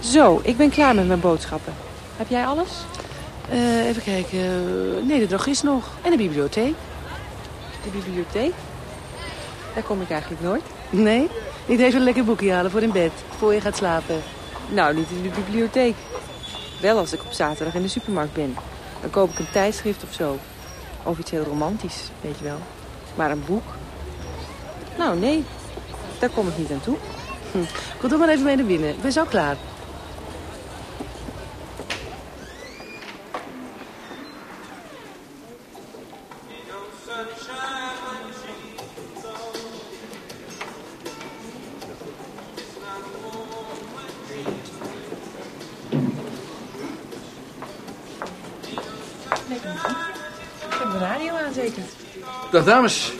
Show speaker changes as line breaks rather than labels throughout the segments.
Zo, ik ben klaar met mijn boodschappen. Heb jij alles?
Uh, even kijken. Nee, de drogist nog. En de bibliotheek.
De bibliotheek? Daar kom ik eigenlijk nooit.
Nee? Niet even een lekker boekje halen voor in bed, voor je gaat slapen.
Nou, niet in de bibliotheek. Wel als ik op zaterdag in de supermarkt ben. Dan koop ik een tijdschrift of zo. Of iets heel romantisch, weet je wel. Maar een boek? Nou, nee. Daar kom ik niet aan toe.
Hm. Kom toch maar even mee naar binnen. Ik ben zo klaar.
Dag dames.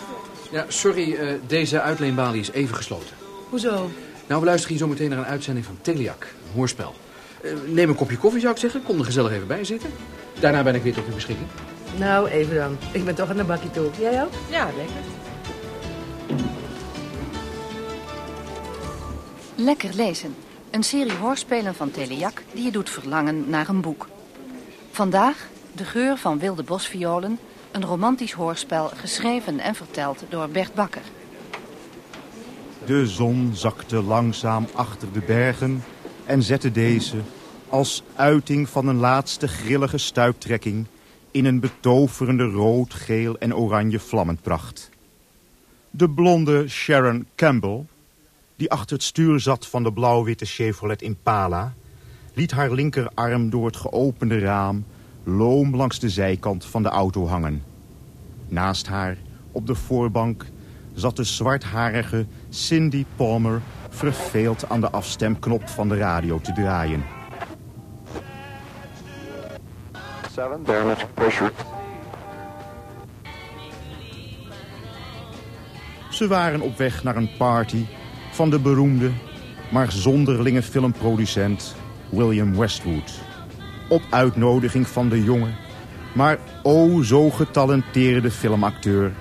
Ja, sorry, uh, deze uitleenbalie is even gesloten.
Hoezo?
Nou, we luisteren hier zo meteen naar een uitzending van Teliak, een hoorspel. Uh, neem een kopje koffie, zou ik zeggen. Kom er gezellig even bij zitten. Daarna ben ik weer tot uw beschikking.
Nou, even dan. Ik ben toch aan de bakje toe. Jij ook?
Ja, lekker.
Lekker lezen. Een serie hoorspelen van Teliak die je doet verlangen naar een boek. Vandaag de geur van wilde bosviolen een romantisch hoorspel geschreven en verteld door Bert Bakker.
De zon zakte langzaam achter de bergen en zette deze, als uiting van een laatste grillige stuiptrekking, in een betoverende rood, geel en oranje vlammenpracht. De blonde Sharon Campbell, die achter het stuur zat van de blauw-witte Chevrolet Impala, liet haar linkerarm door het geopende raam loom langs de zijkant van de auto hangen. Naast haar, op de voorbank, zat de zwartharige Cindy Palmer... verveeld aan de afstemknop van de radio te draaien. 7, pressure. Ze waren op weg naar een party van de beroemde, maar zonderlinge filmproducent William Westwood op uitnodiging van de jonge, maar o zo getalenteerde filmacteur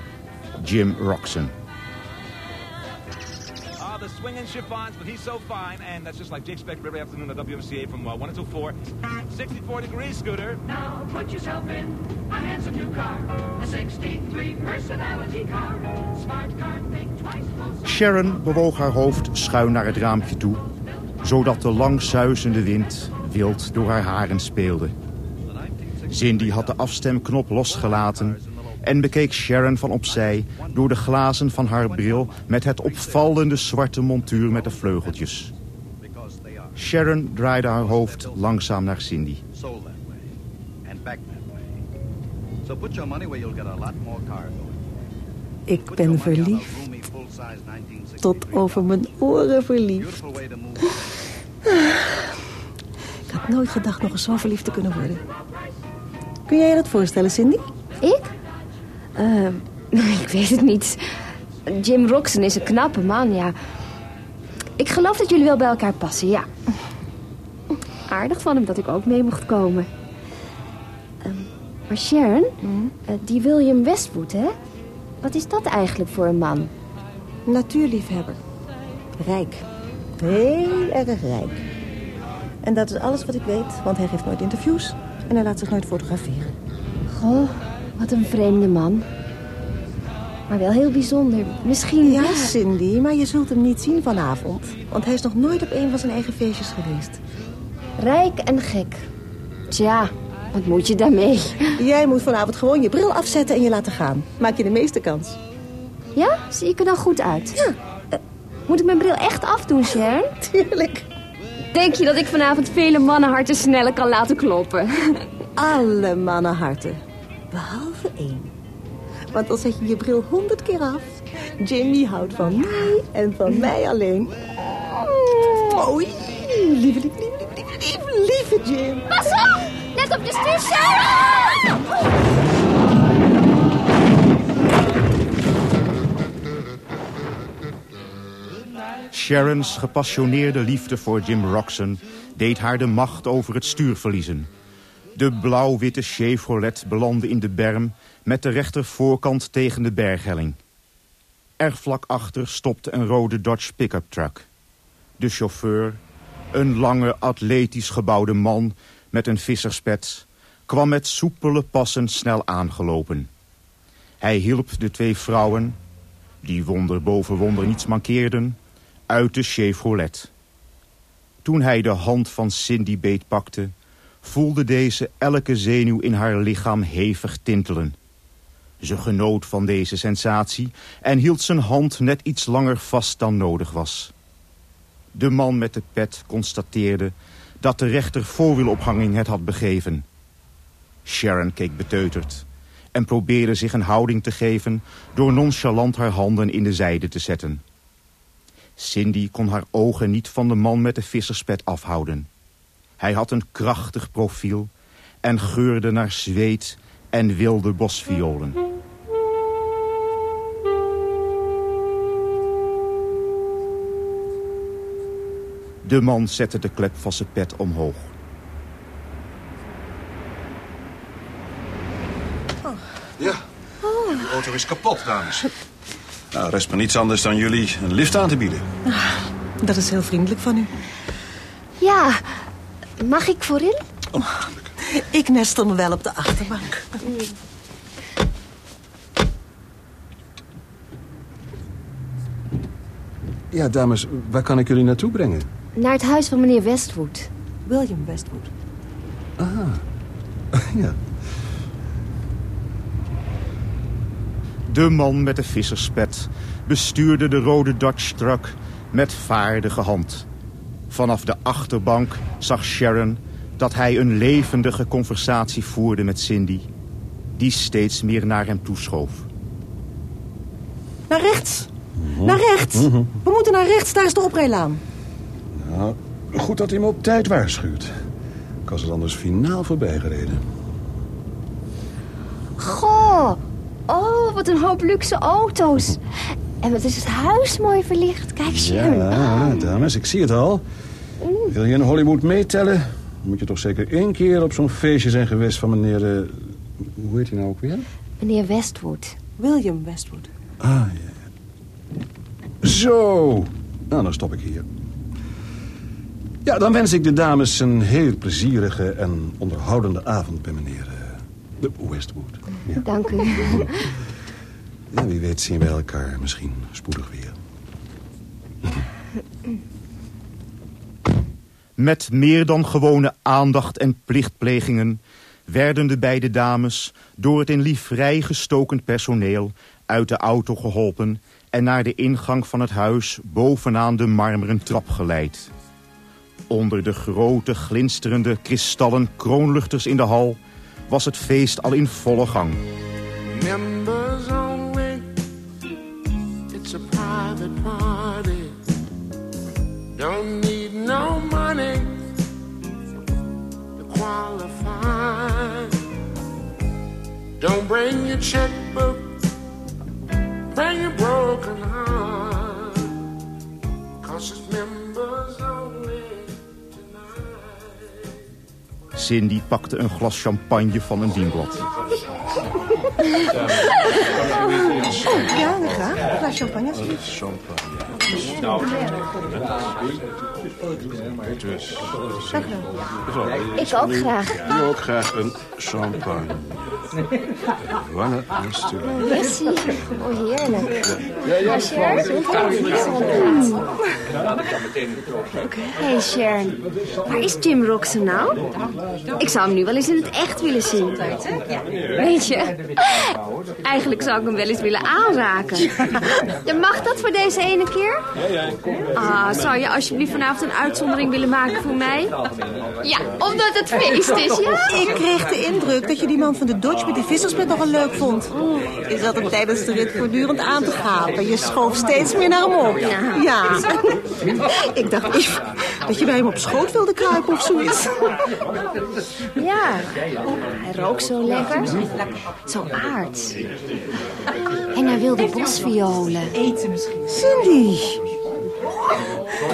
Jim Roxon.
Ah, the swinging chiffons, but he's so fine. And that's just like Jake Spector every afternoon at WMCA from uh, 1 until 4. 64 degrees, Scooter.
Now put yourself in a handsome new car. A 63 personality car. Smart car, think twice.
Sharon bewoog haar hoofd schuin naar het raampje toe, zodat de lang suizende wind wild door haar haren speelde. Cindy had de afstemknop losgelaten en bekeek Sharon van opzij door de glazen van haar bril met het opvallende zwarte montuur met de vleugeltjes. Sharon draaide haar hoofd langzaam naar Cindy.
Ik ben verliefd. Tot over mijn oren verliefd. Ik had nooit gedacht nog eens zo verliefd te kunnen worden. Kun jij je dat voorstellen, Cindy?
Ik? Uh, ik weet het niet. Jim Roxon is een knappe man, ja. Ik geloof dat jullie wel bij elkaar passen, ja. Aardig van hem dat ik ook mee mocht komen. Uh, maar Sharon, mm. uh, die William Westwood, hè? Wat is dat eigenlijk voor een man?
Natuurliefhebber. Rijk. Heel erg rijk. En dat is alles wat ik weet, want hij geeft nooit interviews... en hij laat zich nooit fotograferen.
Goh, wat een vreemde man. Maar wel heel bijzonder. Misschien
Ja, Cindy, maar je zult hem niet zien vanavond. Want hij is nog nooit op een van zijn eigen feestjes geweest.
Rijk en gek. Tja, wat moet je daarmee?
Jij moet vanavond gewoon je bril afzetten en je laten gaan. Maak je de meeste kans.
Ja? Zie ik er dan goed uit?
Ja.
Uh, moet ik mijn bril echt afdoen, Sharon?
Tuurlijk.
Denk je dat ik vanavond vele mannenharten sneller kan laten kloppen?
Alle mannenharten. Behalve één. Want dan zet je je bril honderd keer af. Jimmy houdt van mij en van mij alleen. Oh, lieve, lieve, lieve, lieve, lieve, lieve Jim.
Pas op! Let op je stuur,
Sharon's gepassioneerde liefde voor Jim Roxon deed haar de macht over het stuur verliezen. De blauw-witte Chevrolet belandde in de berm met de rechtervoorkant tegen de berghelling. Er vlak achter stopte een rode Dodge pick-up truck. De chauffeur, Een lange, atletisch gebouwde man met een visserspet kwam met soepele passen snel aangelopen. Hij hielp de twee vrouwen, die wonder boven wonder niets mankeerden, uit de Chevrolet. Toen hij de hand van Cindy beetpakte, voelde deze elke zenuw in haar lichaam hevig tintelen. Ze genoot van deze sensatie en hield zijn hand net iets langer vast dan nodig was. De man met de pet constateerde dat de rechter voorwielophanging het had begeven. Sharon keek beteuterd en probeerde zich een houding te geven... door nonchalant haar handen in de zijde te zetten. Cindy kon haar ogen niet van de man met de visserspet afhouden. Hij had een krachtig profiel en geurde naar zweet en wilde bosviolen. De man zette de klep van zijn pet omhoog.
Ja, de auto is kapot, dames. Nou, rest me niets anders dan jullie een lift aan te bieden.
Dat is heel vriendelijk van u.
Ja, mag ik voorin?
Ik nestel me wel op de achterbank.
Ja, dames, waar kan ik jullie naartoe brengen?
Naar het huis van meneer Westwood.
William Westwood.
Ja.
De man met de visserspet bestuurde de rode Dodge truck met vaardige hand. Vanaf de achterbank zag Sharon dat hij een levendige conversatie voerde met Cindy... die steeds meer naar hem toeschoof.
Naar rechts. Naar rechts. We moeten naar rechts, daar is de oprijlaan.
Nou, goed dat hij me op tijd waarschuwt. Ik was er anders finaal voorbij gereden.
Goh, oh, wat een hoop luxe auto's. En wat is het huis mooi verlicht. Kijk, Sharon.
Ja, dames, ik zie het al. Wil je in Hollywood meetellen? Moet je toch zeker één keer op zo'n feestje zijn geweest van meneer... eh, hoe heet hij nou ook weer?
Meneer Westwood.
William Westwood.
Ah, ja. Zo. Nou, dan stop ik hier. Ja, dan wens ik de dames een heel plezierige en onderhoudende avond bij meneer eh, Westwood. Ja.
Dank u.
ja, wie weet zien wij elkaar misschien spoedig weer.
Met meer dan gewone aandacht en plichtplegingen... werden de beide dames door het in livrei gestoken personeel... uit de auto geholpen en naar de ingang van het huis... bovenaan de marmeren trap geleid. Onder de grote, glinsterende kristallen kroonluchters in de hal... was het feest al in volle gang.
Don't bring your checkbook. Bring your broken heart. Cause it's members only tonight.
Cindy pakte een glas champagne van een dienblad.
Ja, graag. Een champagne. Dank u wel.
Ik ook graag.
Ik ook graag een champagne. Voilà, alsjeblieft.
Messi. Oh, heerlijk. Ja, Sharon? Gezondheid. Hey Sharon, waar is Jim Roxen nou? Ik zou hem nu wel eens in het echt willen zien. Weet je, eigenlijk zou ik hem wel eens willen aanraken. Ja, Mag dat voor deze ene keer? Ah, zou je alsjeblieft vanavond een uitzondering willen maken voor mij? Ja, omdat het feest is, ja?
Ik kreeg de indruk dat je die man van de Dodge met die visserspet nogal leuk vond. Je zat hem tijdens de rit voortdurend aan te gapen. Je schoof steeds meer naar hem op. Ja. Ik dacht dat je bij hem op schoot wilde kruipen of zoiets.
Ja, hij rookt zo lekker. Zo aards. En hij wilde bosviolen.
Cindy.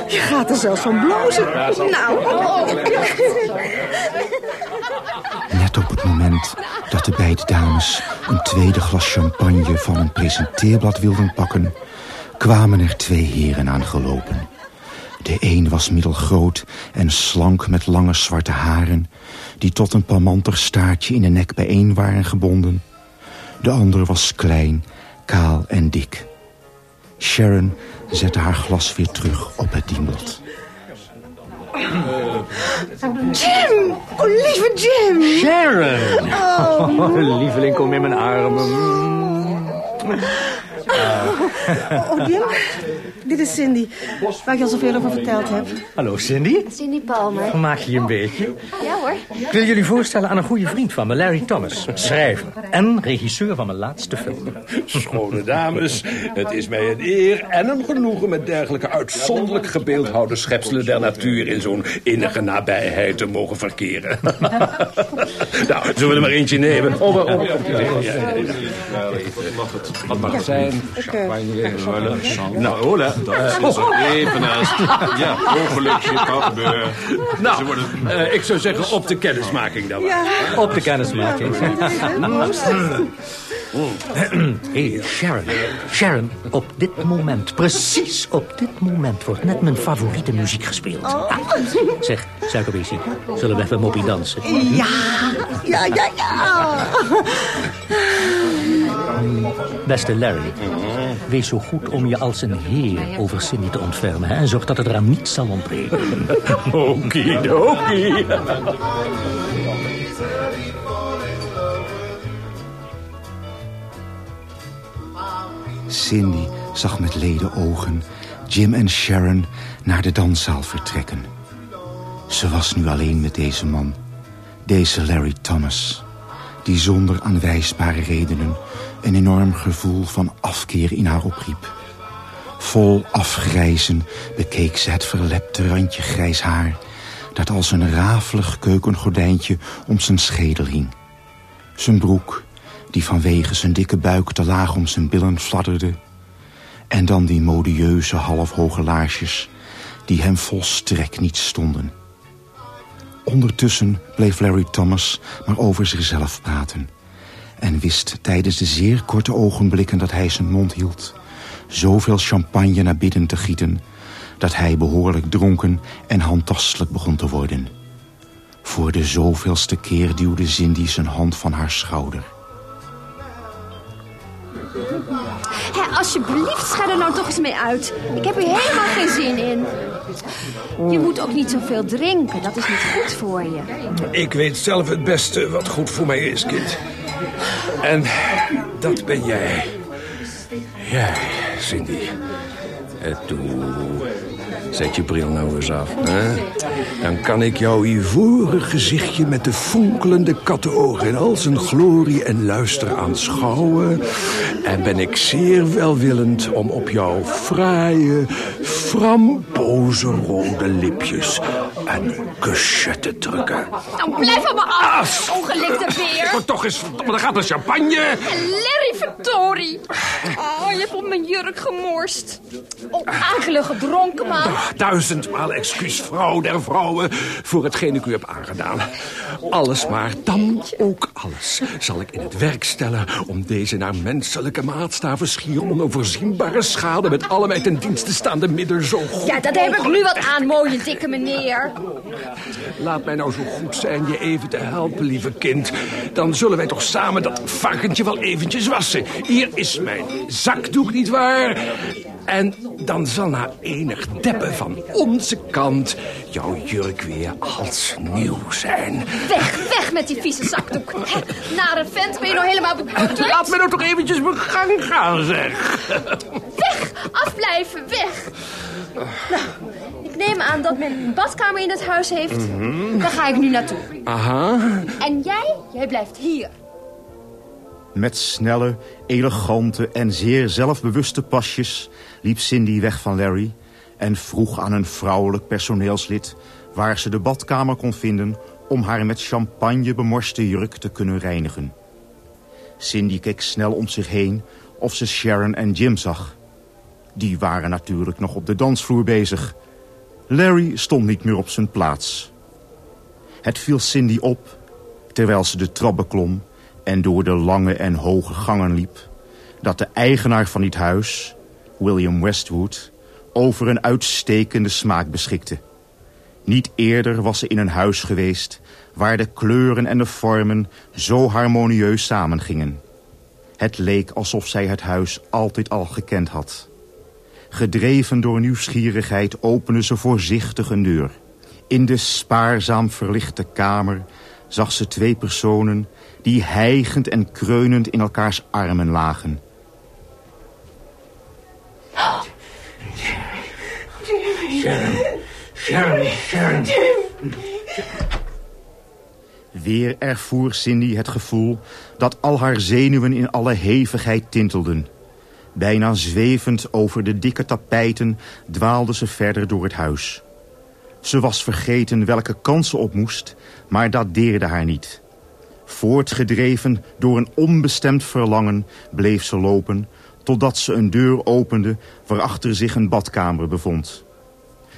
Je gaat er zelfs van blozen. Nou,
Net op het moment dat de beide dames een tweede glas champagne van een presenteerblad wilden pakken, kwamen er twee heren aangelopen. De een was middelgroot en slank met lange zwarte haren... die tot een palmanter staartje in de nek bijeen waren gebonden. De ander was klein, kaal en dik. Sharon zette haar glas weer terug op het dienblad.
Jim! Oh, lieve Jim!
Sharon!
Oh,
Lieveling, kom in mijn armen.
Oh Jim, dit is Cindy, waar ik al zoveel over verteld heb.
Hallo Cindy,
Cindy Palmer.
vermaak je je een beetje?
Ja hoor.
Ik wil jullie voorstellen aan een goede vriend van me, Larry Thomas. Schrijver en regisseur van mijn laatste film.
Schone dames, het is mij een eer en een genoegen... met dergelijke uitzonderlijk gebeeldhouwde schepselen der natuur... in zo'n innige nabijheid te mogen verkeren. nou, zullen we er maar eentje nemen? Oh, oh, oh, ja, ja, ja. Wat mag het zijn? Champagne, Nou, hola.
Even naast. Ja, ongelukje kan gebeuren.
Nou, eh, ik zou zeggen op de kennismaking dan. maar.
Op de kennismaking. Hé, Sharon. Sharon, op dit moment, precies op dit moment... wordt net mijn favoriete muziek gespeeld. Ah, zeg, suikerbeestje, zullen we even moppie dansen?
Ja, ja, ja, ja.
Beste Larry, wees zo goed om je als een heer over Cindy te ontfermen... hè, en zorg dat het eraan niets zal ontbreken.
Okidoki.
Cindy zag met leden ogen Jim en Sharon naar de danszaal vertrekken. Ze was nu alleen met deze man, deze Larry Thomas... die zonder aanwijsbare redenen een enorm gevoel van afkeer in haar opriep. Vol afgrijzen bekeek ze het verlepte randje grijs haar... dat als een rafelig keukengordijntje om zijn schedel hing. Zijn broek, die vanwege zijn dikke buik te laag om zijn billen fladderde... en dan die modieuze halfhoge laarsjes... die hem volstrekt niet stonden. Ondertussen bleef Larry Thomas maar over zichzelf praten... en wist tijdens de zeer korte ogenblikken dat hij zijn mond hield... zoveel champagne naar binnen te gieten... dat hij behoorlijk dronken en handtastelijk begon te worden. Voor de zoveelste keer duwde Cindy zijn hand van haar schouder.
Hé, alsjeblieft, schei er nou toch eens mee uit. Ik heb hier helemaal geen zin in. Je moet ook niet zoveel drinken, dat is niet goed voor je.
Ik weet zelf het beste wat goed voor mij is, kind. En dat ben jij. Jij, Cindy. En toe, zet je bril nou eens af. Dan kan ik jouw ivoren gezichtje met de fonkelende kattenogen... in al zijn glorie en luister aanschouwen. En ben ik zeer welwillend om op jouw fraaie, frambozenrode lipjes... een kusje te drukken.
Nou, blijf van me af, ongelikte beer.
Maar toch eens, maar dan gaat er champagne.
Larry Victorie. Oh, je hebt op mijn jurk gemorst. Oh, gedronken man.
Duizendmaal excuus, vrouw der vrouwen, voor hetgeen ik u heb aangedaan. Alles maar, dan ook alles, zal ik in het werk stellen... om deze naar menselijke maatstaven schier onoverzienbare schade... met alle mij ten dienste staande middelen zo goed
Ja, dat heb ik nu wat aan, mooie dikke meneer.
Laat mij nou zo goed zijn je even te helpen, lieve kind. Dan zullen wij toch samen dat varkentje wel eventjes wassen. Hier is mijn zakdoek, nietwaar? En dan zal na enig deppen van onze kant... jouw jurk weer als nieuw zijn.
Weg, weg met die vieze zakdoek. Hè, Nare vent, ben je nou helemaal bekoeld?
Laat me nou toch eventjes mijn gang gaan, zeg.
Weg, afblijven, weg. Nou, ik neem aan dat men een badkamer in het huis heeft.
Mhm.
Daar ga ik nu naartoe.
Aha.
En jij, jij blijft hier.
Met snelle, elegante en zeer zelfbewuste pasjes liep Cindy weg van Larry en vroeg aan een vrouwelijk personeelslid waar ze de badkamer kon vinden om haar met champagne bemorste jurk te kunnen reinigen. Cindy keek snel om zich heen of ze Sharon en Jim zag. Die waren natuurlijk nog op de dansvloer bezig. Larry stond niet meer op zijn plaats. Het viel Cindy op, terwijl ze de trap beklom en door de lange en hoge gangen liep... dat de eigenaar van dit huis, William Westwood, over een uitstekende smaak beschikte. Niet eerder was ze in een huis geweest waar de kleuren en de vormen zo harmonieus samengingen. Het leek alsof zij het huis altijd al gekend had. Gedreven door nieuwsgierigheid opende ze voorzichtig een deur. In de spaarzaam verlichte kamer zag ze twee personen... die hijgend en kreunend in elkaars armen lagen.
Sharon, Sharon, Sharon.
Weer ervoer Cindy het gevoel dat al haar zenuwen in alle hevigheid tintelden. Bijna zwevend over de dikke tapijten dwaalde ze verder door het huis. Ze was vergeten welke kant ze op moest, maar dat deerde haar niet. Voortgedreven door een onbestemd verlangen bleef ze lopen... totdat ze een deur opende waarachter zich een badkamer bevond.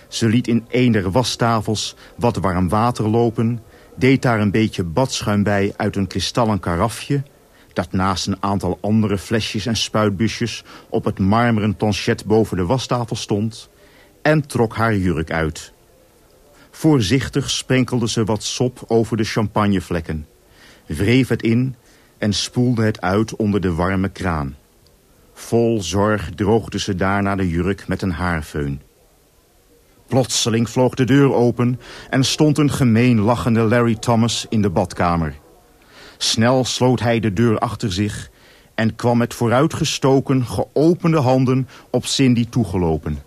Ze liet in een der wastafels wat warm water lopen... deed daar een beetje badschuim bij uit een kristallen karafje... dat naast een aantal andere flesjes en spuitbusjes... op het marmeren planchet boven de wastafel stond... en trok haar jurk uit... Voorzichtig sprenkelde ze wat sop over de champagnevlekken. Wreef het in en spoelde het uit onder de warme kraan. Vol zorg droogde ze daarna de jurk met een haarfeun. Plotseling vloog de deur open en stond een gemeen lachende Larry Thomas in de badkamer. Snel sloot hij de deur achter zich en kwam met vooruitgestoken, geopende handen op Cindy toegelopen.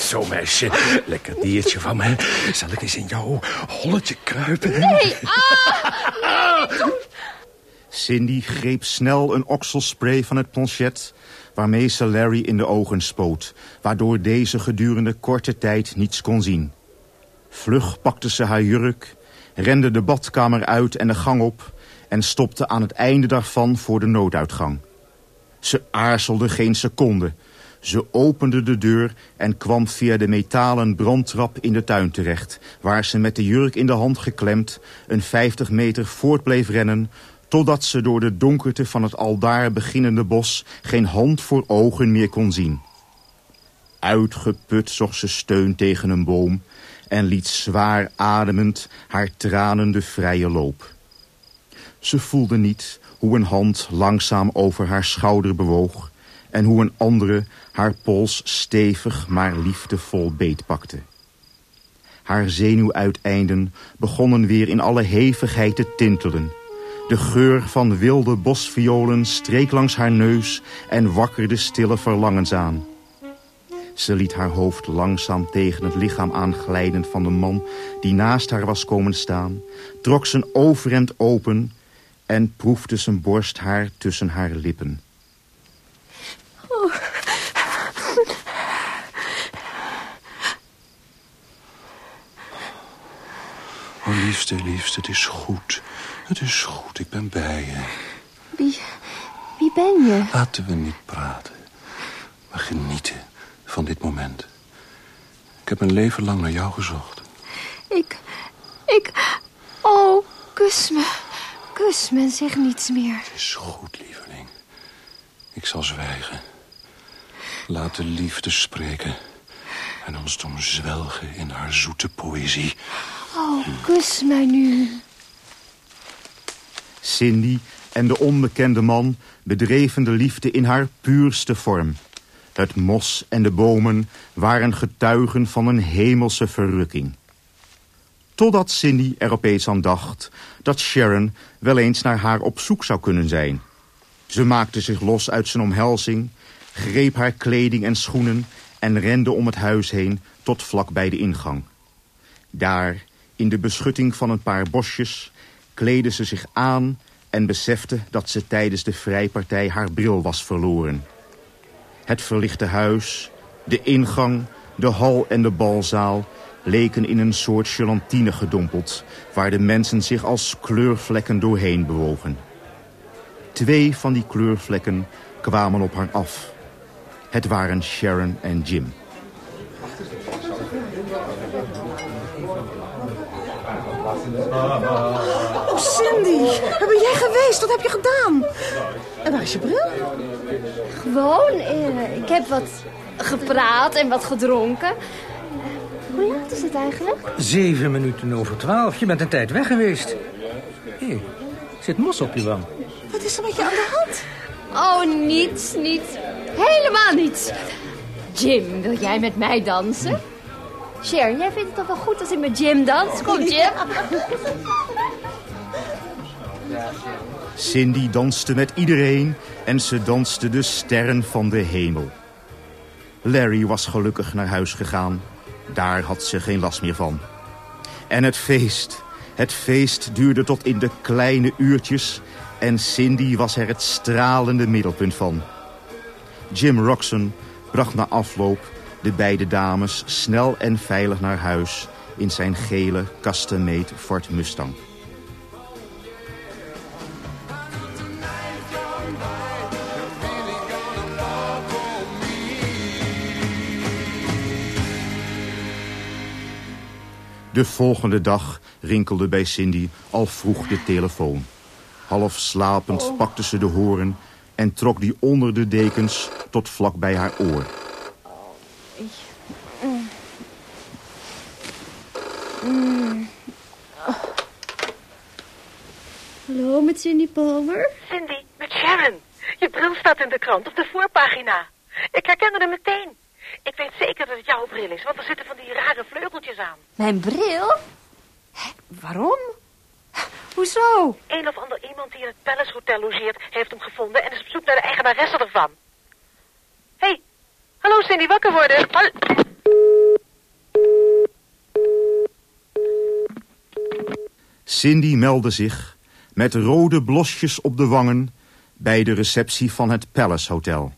Zo, meisje. Lekker diertje van me. Zal ik eens in jouw holletje kruipen?
Nee, ah!
Cindy greep snel een okselspray van het planchet... waarmee ze Larry in de ogen spoot... waardoor deze gedurende korte tijd niets kon zien. Vlug pakte ze haar jurk, rende de badkamer uit en de gang op... en stopte aan het einde daarvan voor de nooduitgang. Ze aarzelde geen seconde... Ze opende de deur en kwam via de metalen brandtrap in de tuin terecht... waar ze met de jurk in de hand geklemd een 50 meter voort bleef rennen... totdat ze door de donkerte van het aldaar beginnende bos... geen hand voor ogen meer kon zien. Uitgeput zocht ze steun tegen een boom... en liet zwaar ademend haar tranen de vrije loop. Ze voelde niet hoe een hand langzaam over haar schouder bewoog en hoe een andere haar pols stevig maar liefdevol beetpakte. Haar zenuwuiteinden begonnen weer in alle hevigheid te tintelen. De geur van wilde bosviolen streek langs haar neus en wakkerde stille verlangens aan. Ze liet haar hoofd langzaam tegen het lichaam aanglijden van de man die naast haar was komen staan, trok zijn overhemd open en proefde zijn borsthaar tussen haar lippen.
Oh, liefste, liefste, het is goed. Het is goed, ik ben bij je.
Wie, wie ben je?
Laten we niet praten. Maar genieten van dit moment. Ik heb mijn leven lang naar jou gezocht.
Ik, ik... Oh, kus me. Kus me en zeg niets meer.
Het is goed, lieveling. Ik zal zwijgen. Laat de liefde spreken. En ons doen zwelgen in haar zoete poëzie.
Oh, kus mij nu.
Cindy en de onbekende man bedreven de liefde in haar puurste vorm. Het mos en de bomen waren getuigen van een hemelse verrukking. Totdat Cindy er opeens aan dacht dat Sharon wel eens naar haar op zoek zou kunnen zijn. Ze maakte zich los uit zijn omhelzing, greep haar kleding en schoenen en rende om het huis heen tot vlak bij de ingang. Daar, in de beschutting van een paar bosjes, kleedde ze zich aan en besefte dat ze tijdens de vrijpartij haar bril was verloren. Het verlichte huis, de ingang, de hal en de balzaal leken in een soort gelantine gedompeld... waar de mensen zich als kleurvlekken doorheen bewogen. Twee van die kleurvlekken kwamen op haar af. Het waren Sharon en Jim.
Oh, Cindy, waar ben jij geweest? Wat heb je gedaan? En waar is je bril?
Gewoon, eh, ik heb wat gepraat en wat gedronken. Hoe laat is het eigenlijk?
Zeven minuten over twaalf. Je bent een tijd weg geweest. Hé, zit mos op je wang.
Wat is er met je aan de hand?
Oh, niets, niets. Helemaal niets. Jim, wil jij met mij dansen? Sharon, jij vindt het toch wel goed als ik met Jim dans? Kom, Jim.
Cindy danste met iedereen en ze danste de sterren van de hemel. Larry was gelukkig naar huis gegaan. Daar had ze geen last meer van. En het feest, het feest duurde tot in de kleine uurtjes... en Cindy was er het stralende middelpunt van. Jim Roxon bracht na afloop de beide dames snel en veilig naar huis... in zijn gele custom-made Ford Mustang. De volgende dag rinkelde bij Cindy al vroeg de telefoon. Half slapend pakte ze de hoorn en trok die onder de dekens tot vlak bij haar oor.
Hallo, met Cindy Palmer.
Cindy, met Sharon. Je bril staat in de krant op de voorpagina. Ik herkende hem meteen. Ik weet zeker dat het jouw bril is, want er zitten van die rare vleugeltjes aan.
Mijn bril? Hè, waarom? Hoezo?
Een of ander iemand die in het Palace Hotel logeert, heeft hem gevonden en is op zoek naar de eigenaresse ervan. Hé, hey, hallo Cindy, wakker worden.
Cindy meldde zich met rode blosjes op de wangen... bij de receptie van het Palace Hotel.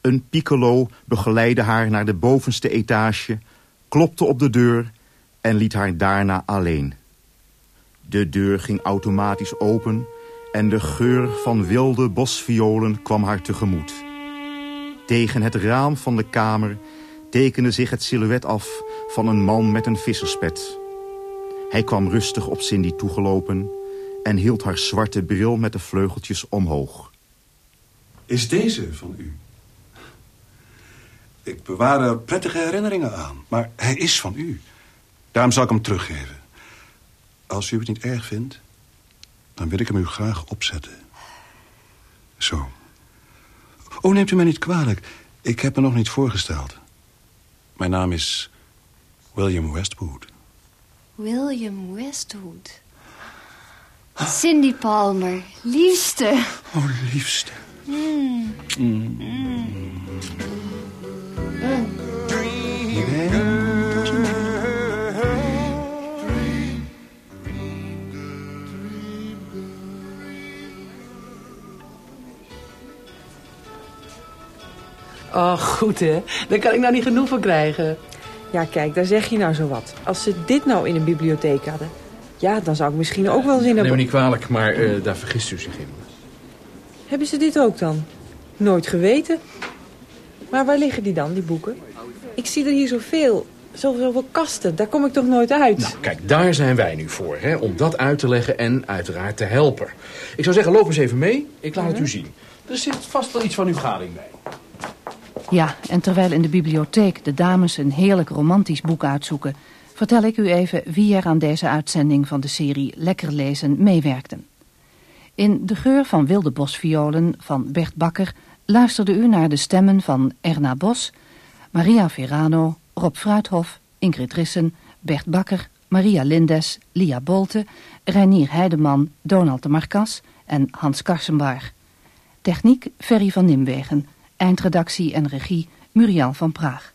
Een piccolo begeleidde haar naar de bovenste etage... klopte op de deur en liet haar daarna alleen. De deur ging automatisch open... en de geur van wilde bosviolen kwam haar tegemoet. Tegen het raam van de kamer tekende zich het silhouet af... van een man met een visserspet... Hij kwam rustig op Cindy toegelopen en hield haar zwarte bril met de vleugeltjes omhoog.
Is deze van u? Ik bewaar er prettige herinneringen aan, maar hij is van u. Daarom zal ik hem teruggeven. Als u het niet erg vindt, dan wil ik hem u graag opzetten. Zo. Oh, neemt u mij niet kwalijk. Ik heb me nog niet voorgesteld. Mijn naam is William Westwood.
William Westwood. Cindy Palmer, liefste.
Oh, liefste.
Mm.
Oh, goed hè. Daar kan ik nou niet genoeg van krijgen. Ja, kijk, daar zeg je nou zo wat. Als ze dit nou in een bibliotheek hadden... ja, dan zou ik misschien ook wel zin
Neem me
hebben.
niet kwalijk, maar eh, daar vergist u zich in.
Hebben ze dit ook dan? Nooit geweten. Maar waar liggen die dan, die boeken? Ik zie er hier zoveel. Zoveel kasten. Daar kom ik toch nooit uit?
Nou, kijk, daar zijn wij nu voor, hè, om dat uit te leggen en uiteraard te helpen. Ik zou zeggen, loop eens even mee. Ik laat het u zien. Er zit vast wel iets van uw gading bij.
Ja, en terwijl in de bibliotheek de dames een heerlijk romantisch boek uitzoeken... vertel ik u even wie er aan deze uitzending van de serie Lekker Lezen meewerkten. In De geur van wilde bosviolen van Bert Bakker... luisterde u naar de stemmen van Erna Bos, Maria Verano, Rob Fruithof, Ingrid Rissen, Bert Bakker, Maria Lindes, Lia Bolte, Reinier Heideman, Donald de Marcas en Hans Karsenbar. Techniek Ferry van Nimwegen. Eindredactie en regie Muriel van Praag.